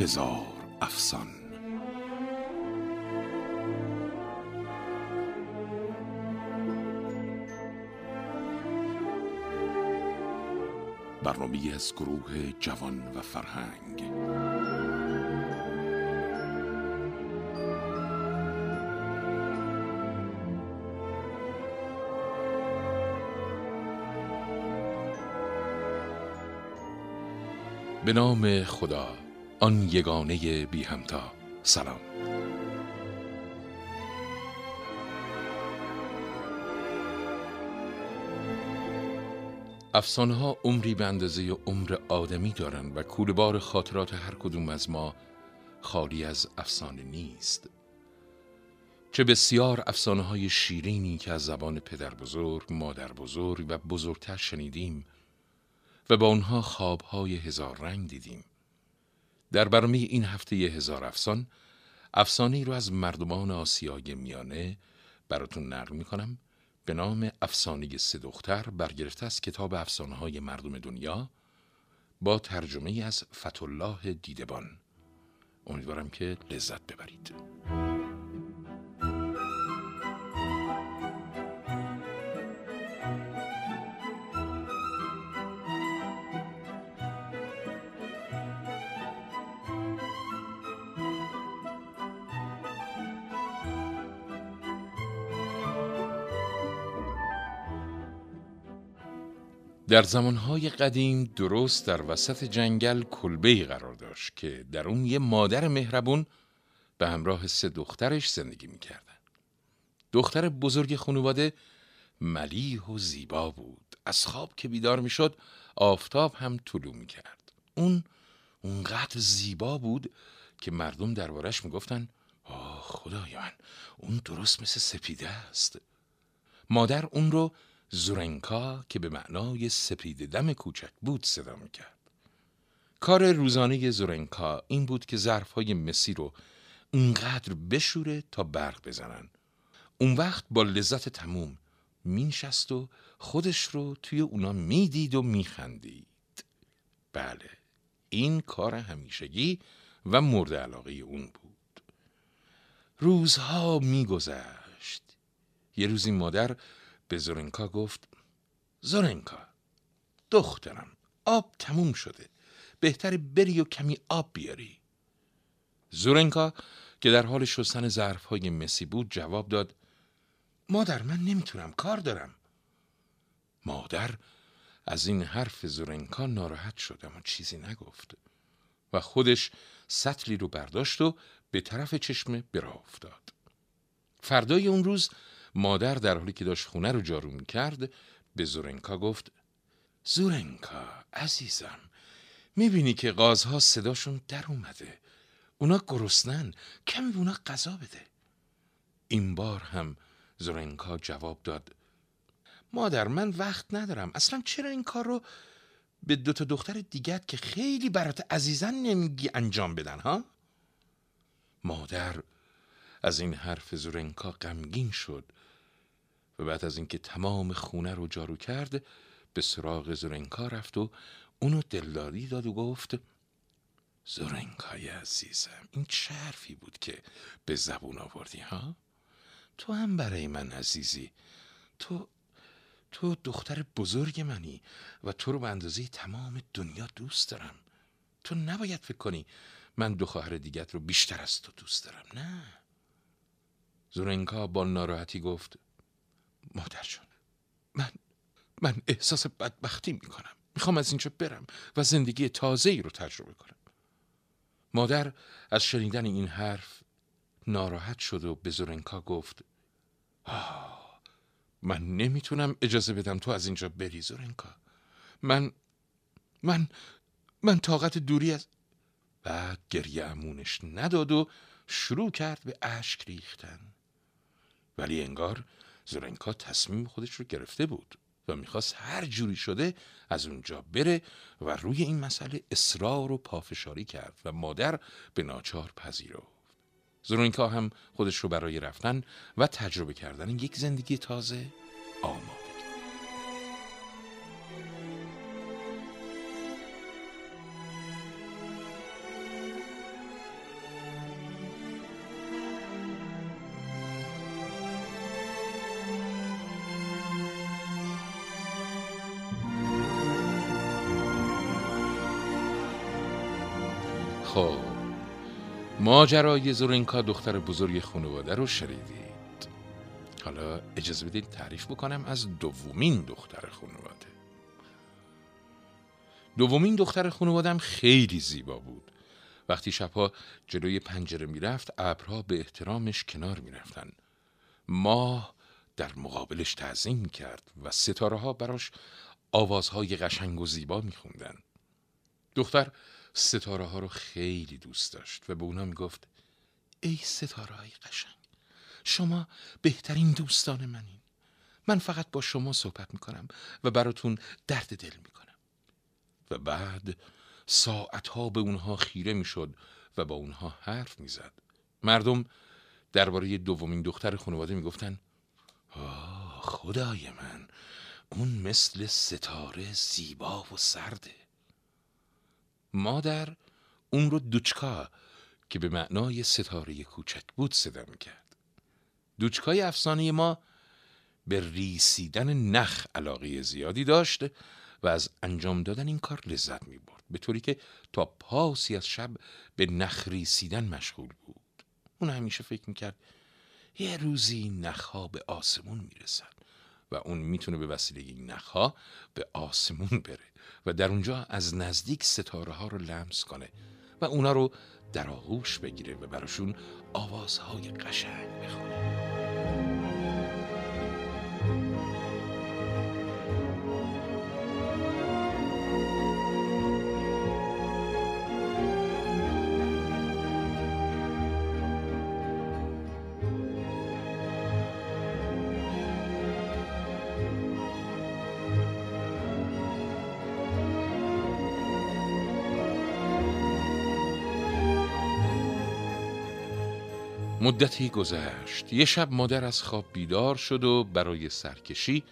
هزار افسان. برنامه از گروه جوان و فرهنگ. به نام خدا. آن یگانه بی همتا. سلام. افسانه ها عمری به اندازه عمر آدمی دارند و کولبار خاطرات هر کدوم از ما خالی از افسانه نیست. چه بسیار افسانه های شیرینی که از زبان پدر بزرگ، مادر بزرگ و بزرگتر شنیدیم و با اونها خوابهای هزار رنگ دیدیم. در برنامه این هفته هزار افسان افسانه رو از مردمان آسیای میانه براتون نقل می‌کنم. به نام افسانه سه دختر برگرفته از کتاب افسانه های مردم دنیا با ترجمه از فتولاه دیدبان. امیدوارم که لذت ببرید. در زمانهای قدیم درست در وسط جنگل کلبه قرار داشت که در اون یه مادر مهربون به همراه سه دخترش زندگی می‌کردن. دختر بزرگ خانواده ملیح و زیبا بود. از خواب که بیدار می‌شد آفتاب هم طلوع می‌کرد. اون اونقدر زیبا بود که مردم دربارش می‌گفتن آه خدای من اون درست مثل سپیده است. مادر اون رو زورنکا که به معنای سپید دم کوچک بود صدا می‌کرد. کار روزانه زورنکا این بود که ظرفهای مسی رو اونقدر بشوره تا برق بزنن. اون وقت با لذت تموم مینشست و خودش رو توی اونا می‌دید و میخندید. بله این کار همیشگی و مورد علاقه اون بود. روزها میگذشت. یه روزی مادر به زورنکا گفت زورنکا دخترم آب تموم شده بهتر بری و کمی آب بیاری. زورنکا که در حال شستن ظرف های مسی بود جواب داد مادر من نمی‌تونم کار دارم. مادر از این حرف زورنکا ناراحت شد اما چیزی نگفت و خودش سطلی رو برداشت و به طرف چشمه برا افتاد. فردای اون روز مادر در حالی که داشت خونه رو جارو می‌کرد به زورنکا گفت زورنکا عزیزم می‌بینی که قازها صداشون در اومده. اونا گرسنن. کمی اونا غذا بده. این بار هم زورنکا جواب داد مادر من وقت ندارم. اصلا چرا این کار رو به دوتا دختر دیگت که خیلی برات عزیزن نمیگی انجام بدن ها؟ مادر از این حرف زورنکا غمگین شد. و بعد از اینکه تمام خونه رو جارو کرد به سراغ زورنکا رفت و اونو دلداری داد و گفت زورنکای عزیزم این چه حرفی بود که به زبون آوردی ها؟ تو هم برای من عزیزی. تو تو دختر بزرگ منی و تو رو به اندازه تمام دنیا دوست دارم. تو نباید فکر کنی من دو خواهر دیگت رو بیشتر از تو دوست دارم نه؟ زورنکا با ناراحتی گفت مادر جان من من احساس بدبختی می‌کنم. می‌خوام از اینجا برم و زندگی تازه ای رو تجربه کنم. مادر از شنیدن این حرف ناراحت شد و به زورنکا گفت آه من نمی‌تونم اجازه بدم تو از اینجا بری زورنکا من من من طاقت دوری از بعد گریه امونش نداد و شروع کرد به اشک ریختن. ولی انگار زورنکا تصمیم خودش رو گرفته بود و می‌خواست هر جوری شده از اونجا بره و روی این مسئله اصرار و پافشاری کرد و مادر به ناچار پذیرفت. زورنکا هم خودش رو برای رفتن و تجربه کردن یک زندگی تازه آماد. خب ماجرای زورینکا دختر بزرگ خانواده رو شنیدید. حالا اجازه بدید تعریف بکنم از دومین دختر خانواده. دومین دختر خانوادم خیلی زیبا بود. وقتی شبها جلوی پنجره می‌رفت ابرها به احترامش کنار می‌رفتن. ماه در مقابلش تعظیم کرد و ستاره ها براش آوازهای قشنگ و زیبا میخوندن. دختر ستاره ها رو خیلی دوست داشت و به اونا می‌گفت ای ستاره های قشنگ شما بهترین دوستان منین. من فقط با شما صحبت می‌کنم و براتون درد دل می‌کنم. و بعد ساعتها به اونها خیره می‌شد و با اونها حرف می‌زد. مردم درباره دومین دختر خانواده می‌گفتن آه خدای من اون مثل ستاره زیبا و سرده. مادر اون رو دوچکا که به معنای ستاره کوچک بود صدا می‌کرد دوچکای افسانه ما به ریسیدن نخ علاقه زیادی داشت و از انجام دادن این کار لذت می برد به طوری که تا پاسی از شب به نخ ریسیدن مشغول بود. اون همیشه فکر می‌کرد یه روزی نخها به آسمون می‌رسد و اون می‌تونه به وسیله این نخها به آسمون بره و در اونجا از نزدیک ستاره ها رو لمس کنه و اونا رو در آغوش بگیره و براشون آوازهای قشنگ بخونه. مدتی گذشت. یه شب مادر از خواب بیدار شد و برای سرکشی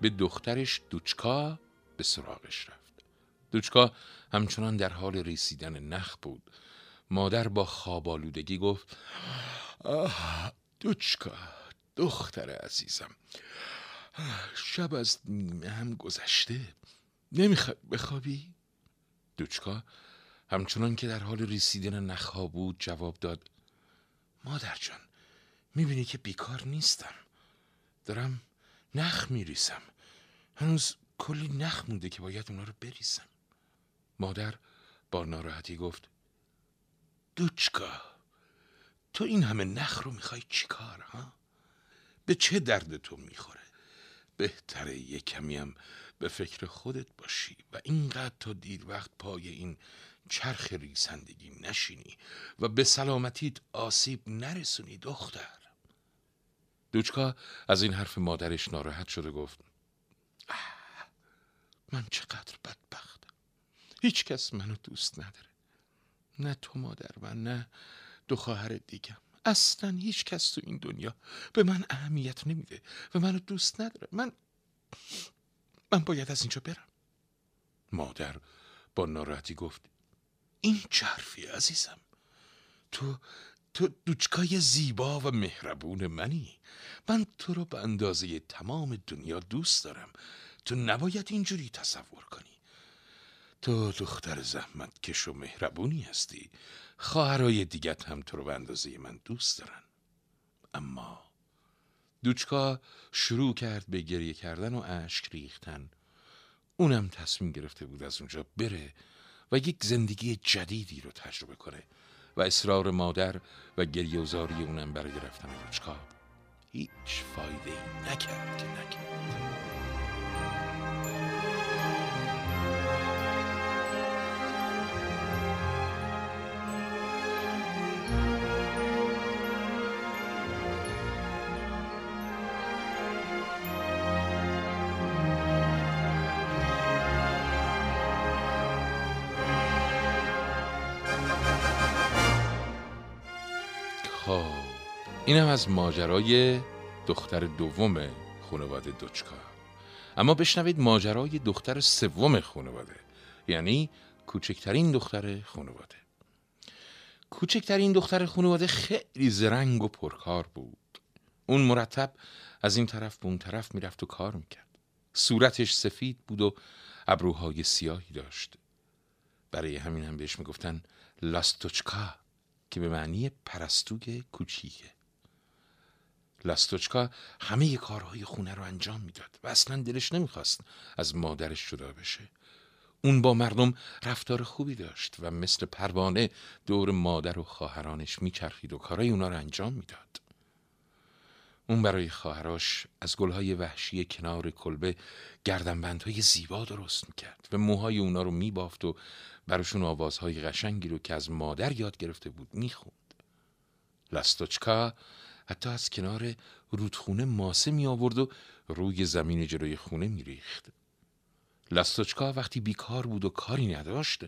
به دخترش دوچکا به سراغش رفت. دوچکا همچنان در حال رسیدن نخ بود. مادر با خواب آلودگی گفت آه دوچکا دختر عزیزم شب از نیمه هم گذشته. نمی‌خواد بخوابی؟ دوچکا همچنان که در حال رسیدن نخها بود جواب داد مادر جان می‌بینی که بیکار نیستم دارم نخ میریسم هنوز کلی نخ مونده که باید اونا رو بریسم مادر با ناراحتی گفت دوچکا تو این همه نخ رو می‌خوای چیکار ها؟ به چه درد تو می‌خوره؟ بهتره یه کمی هم به فکر خودت باشی و اینقدر تا دیر وقت پای این چرخ ریسندگی نشینی و به سلامتیت آسیب نرسونی دختر. دوچکا از این حرف مادرش ناراحت شده گفت من چقدر بدبختم. هیچ کس منو دوست نداره. نه تو مادر و نه دو خواهر دیگم. اصلا هیچ کس تو این دنیا به من اهمیت نمیده و منو دوست نداره. من من باید از اینجا برم. مادر با ناراحتی گفت این چرفی عزیزم. تو تو دوچکای زیبا و مهربون منی. من تو رو به اندازه تمام دنیا دوست دارم. تو نباید اینجوری تصور کنی. تو دختر زحمت کش و مهربونی هستی. خواهرای دیگت هم تو رو به اندازه من دوست دارن. اما دوچکا شروع کرد به گریه کردن و اشک ریختن. اونم تصمیم گرفته بود از اونجا بره و یک زندگی جدیدی رو تجربه کنه و اصرار مادر و گریوزاری اونم برای رفتن دوچکا هیچ فایده نکرد. نکرد. اینم از ماجرای دختر دوم خانواده دوچکا. اما بشنوید ماجرای دختر سوم خانواده یعنی کوچکترین دختر خانواده. کوچکترین دختر خانواده خیلی زرنگ و پرکار بود. اون مرتب از این طرف به اون طرف می‌رفت و کار می‌کرد. صورتش سفید بود و ابروهای سیاهی داشت. برای همین هم بهش می‌گفتن لاستوچکا که به معنی پرستوی کوچیکه. لاستوچکا همه کارهای خونه رو انجام می‌داد و اصلا دلش نمی‌خواست از مادرش جدا بشه. اون با مردم رفتار خوبی داشت و مثل پروانه دور مادر و خواهرانش میچرخید و کارهای اونا رو انجام می‌داد. اون برای خواهراش از گلهای وحشی کنار کلبه گردنبندهای زیبا درست می‌کرد و موهای اونا رو میبافت و براشون آوازهای قشنگی رو که از مادر یاد گرفته بود می‌خوند. لاستوچکا حتی از کنار رودخونه ماسه می آورد و روی زمین جلوی خونه می ریخت. لاستوچکا وقتی بیکار بود و کاری نداشت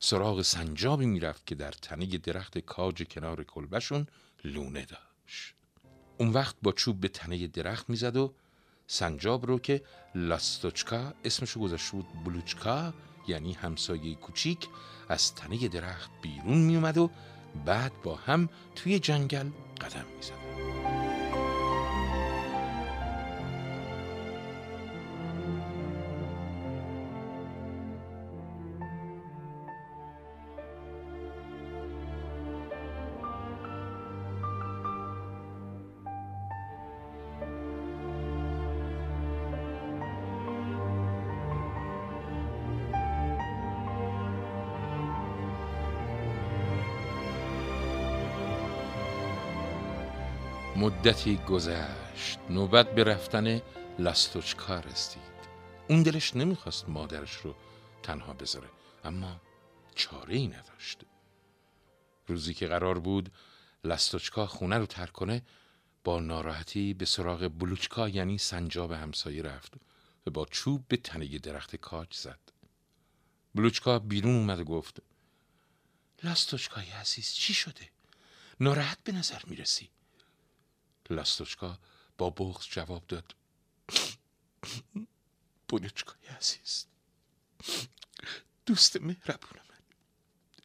سراغ سنجابی می‌رفت که در تنه درخت کاج کنار کلبشون لونه داشت اون وقت با چوب به تنه درخت می‌زد و سنجاب رو که لاستوچکا اسمشو گذاشته بود بلوچکا یعنی همسایه کوچیک از تنه درخت بیرون میومد و بعد با هم توی جنگل قدم می‌زد مدتی گذشت. نوبت به رفتن لاستوچکا رسید. اون دلش نمی‌خواست مادرش رو تنها بذاره اما چاره ای نداشت. روزی که قرار بود لاستوچکا خونه رو ترک کنه با ناراحتی به سراغ بلوچکا یعنی سنجاب همسایه رفت و با چوب به تنه درخت کاج زد. بلوچکا بیرون اومد و گفت لاستوچکای عزیز چی شده؟ ناراحت به نظر می‌رسی؟ لاستوچکا با بغز جواب داد بونچکای عزیز دوست مهربون من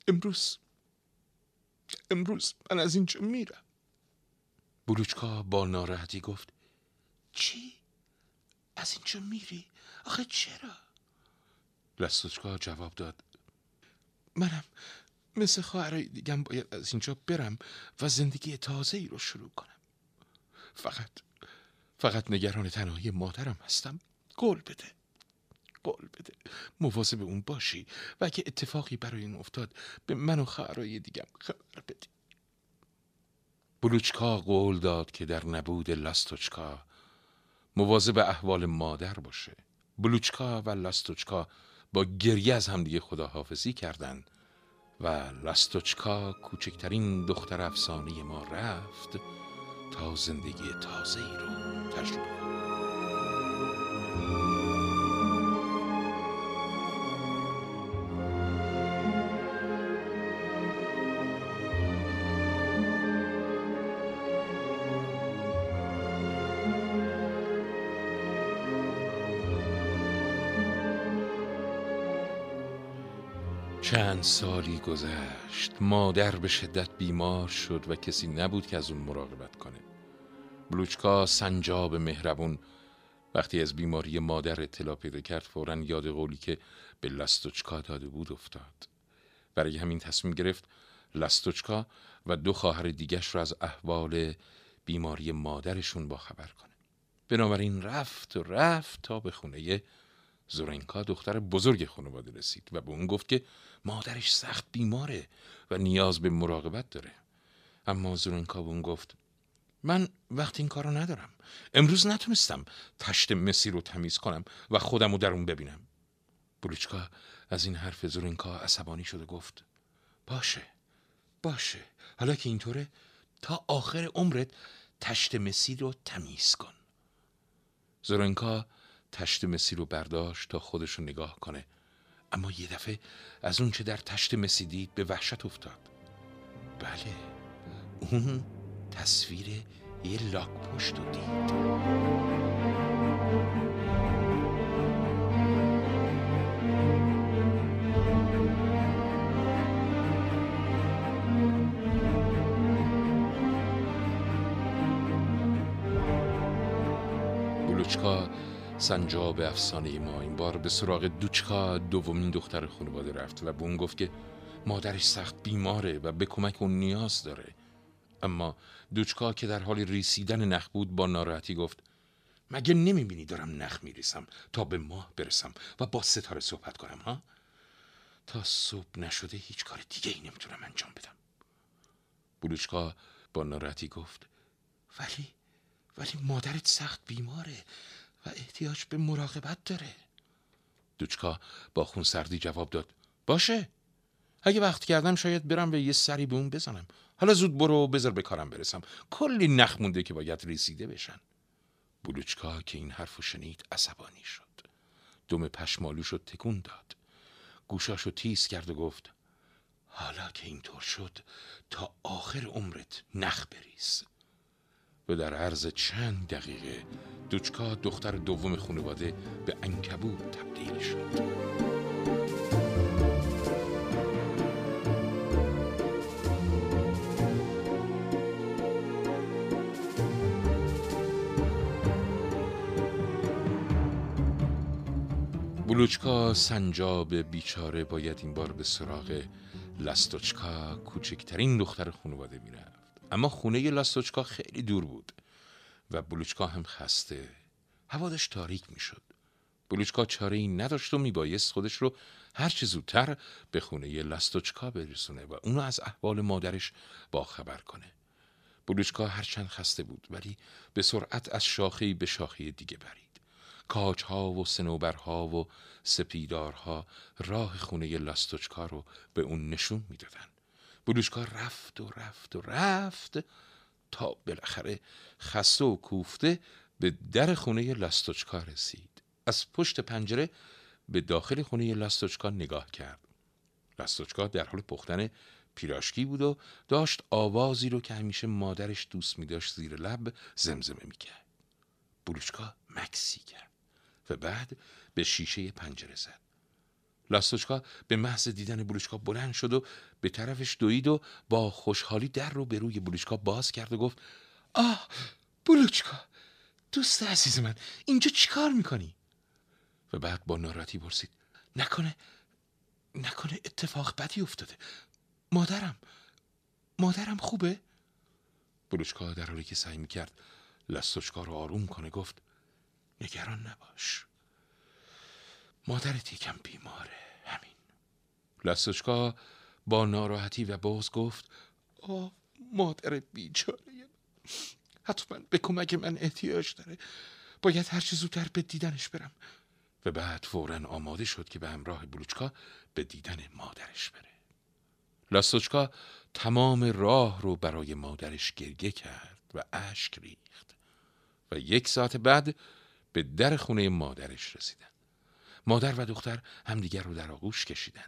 امروز امروز من از اینجا میرم بلوچکا با ناراحتی گفت چی؟ از اینجا میری؟ آخه چرا؟ لستوچکا جواب داد منم مثل خواهرای دیگم باید از اینجا برم و زندگی تازه ای رو شروع کنم فقط فقط نگران تنهایی مادرم هستم. قول بده. قول بده. مواظب اون باشی و اگه اتفاقی برای این افتاد به من و خواهرای دیگم خبر بدی. بلوچکا قول داد که در نبود لاستوچکا مواظب احوال مادر باشه. بلوچکا و لاستوچکا با گریه از همدیگه خداحافظی کردند و لاستوچکا کوچکترین دختر افسانه ما رفت. تا زندگی تازه ای رو تجربه کنم چند سالی گذشت. مادر به شدت بیمار شد و کسی نبود که از اون مراقبت کنه. بلوچکا سنجاب مهربون وقتی از بیماری مادر اطلاع پیدا کرد فورا یاد قولی که به لستوچکا داده بود افتاد. برای همین تصمیم گرفت لستوچکا و دو خواهر دیگش را از احوال بیماری مادرشون با خبر کنه. بنابراین رفت و رفت تا به خونه زورنکا دختر بزرگ خانواده رسید و به اون گفت که مادرش سخت بیماره و نیاز به مراقبت داره. اما زورنکا به اون گفت من وقت این کارو ندارم. امروز نتونستم تشت مسی رو تمیز کنم و خودم رو در اون ببینم. بلوچکا از این حرف زورنکا عصبانی شد و گفت باشه باشه. حالا که اینطوره تا آخر عمرت تشت مسی رو تمیز کن. زورنکا تشت مسی رو برداشت تا خودش رو نگاه کنه. اما یه دفعه از اون چه در تشت مسی دید به وحشت افتاد. بله اون تصویر یه لاک پشت رو دید. سنجاب افسانه ما. این بار به سراغ دوچکا دومین دختر خانواده رفت و به اون گفت که مادرش سخت بیماره و به کمک اون نیاز داره. اما دوچکا که در حال ریسیدن نخ بود با ناراحتی گفت مگه نمی‌بینی دارم نخ میریسم تا به ماه برسم و با ستاره صحبت کنم ها؟ تا صبح نشده هیچ کار دیگه ای نمی‌تونم انجام بدم. بلوچکا با ناراحتی گفت ولی ولی مادرت سخت بیماره. و احتیاج به مراقبت داره. دوچکا با خون سردی جواب داد. باشه. اگه وقت کردم شاید برم و یه سری به اون بزنم. حالا زود برو و بذار به کارم برسم. کلی نخ مونده که باید رسیده بشن. بلوچکا که این حرفو شنید عصبانی شد. دم پشمالو شد تکون داد. گوشاشو تیز کرد و گفت حالا که اینطور شد تا آخر عمرت نخ بریز. و در عرض چند دقیقه دوچکا دختر دوم خانواده به انکبوت تبدیل شد. بلوچکا سنجاب بیچاره باید این بار به سراغ لستوچکا کوچکترین دختر خانواده می‌رفت. اما خونه لاستوچکا خیلی دور بود. و بلوچکا هم خسته. هوا داشت تاریک می‌شد. بلوچکا چاره ای نداشت و میبایست خودش رو هر چه زودتر به خونه لاستوچکا برسونه و اونو از احوال مادرش باخبر کنه. بلوچکا هرچند خسته بود ولی به سرعت از شاخهی به شاخه دیگه برید. ها و سنوبرها و سپیدارها راه خونه لاستوچکا رو به اون نشون می‌دادن. بلوچکا رفت و رفت و رفت تا بالاخره خسته و کوفته به در خونه لاستوچکا رسید. از پشت پنجره به داخل خونه لاستوچکا نگاه کرد. لاستوچکا در حال پختن پیراشکی بود و داشت آوازی رو که همیشه مادرش دوست می داشت زیر لب زمزمه می کرد بلوچکا مکسی کرد و بعد به شیشه پنجره زد. لاستوچکا به محض دیدن بلوچکا بلند شد و به طرفش دوید و با خوشحالی در رو به روی بلوچکا باز کرد و گفت آه بلوچکا دوست عزیز من اینجا چیکار می‌کنی؟ و بعد با ناراحتی پرسید نکنه نکنه اتفاق بدی افتاده مادرم مادرم خوبه؟ بلوچکا در حالی که سعی می‌کرد لاستوچکا رو آروم کنه گفت نگران نباش مادرت یکم بیماره همین. لسوچکا با ناراحتی و باز گفت آه مادر بیچاره. حتما به کمک من احتیاج داره. باید هر چه زودتر به دیدنش برم. و بعد فورا آماده شد که به همراه بلوچکا به دیدن مادرش بره. لاستوچکا تمام راه رو برای مادرش گرگه کرد و اشک ریخت. و یک ساعت بعد به در خونه مادرش رسیدن. مادر و دختر همدیگر رو در آغوش کشیدن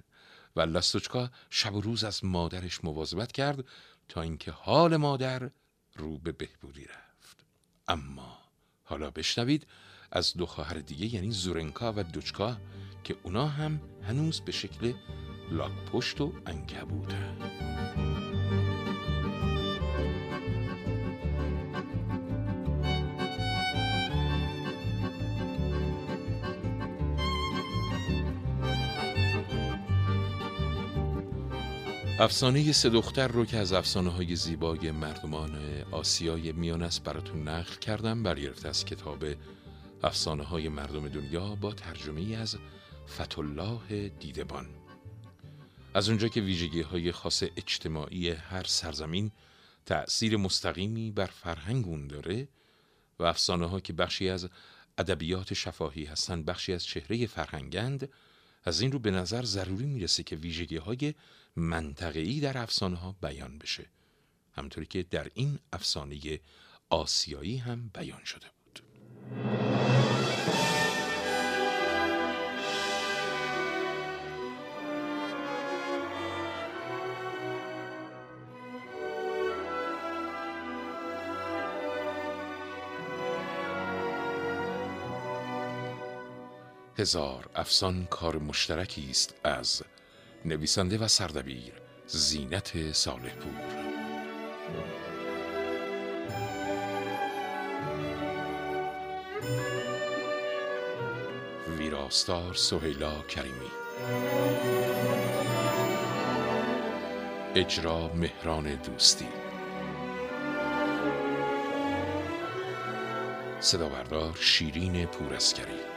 و لاستوچکا شب و روز از مادرش مواظبت کرد تا اینکه حال مادر رو به بهبودی رفت. اما حالا بشنوید از دو خواهر دیگه یعنی زورنکا و دوچکا که اونا هم هنوز به شکل لاک پشت و انکبوتن. افسانه سه دختر رو که از افسانه های زیبای مردمان آسیای میان است براتون نقل کردم برگرفته از کتاب افسانه های مردم دنیا با ترجمه از فتالله دیدبان. از اونجا که ویژگی های خاص اجتماعی هر سرزمین تأثیر مستقیمی بر فرهنگ اون داره و افسانه ها که بخشی از ادبیات شفاهی هستند بخشی از چهره فرهنگند از این رو به نظر ضروری می‌رسه که ویژگی های منطقه‌ای در افسانه بیان بشه. همطوری که در این افسانه آسیایی هم بیان شده بود. هزار افسان کار مشترکی است از نویسنده و سردبیر زینت صالح پور ویراستار سهیلا کریمی. اجرا مهران دوستی. صدا بردار شیرین پورسکری.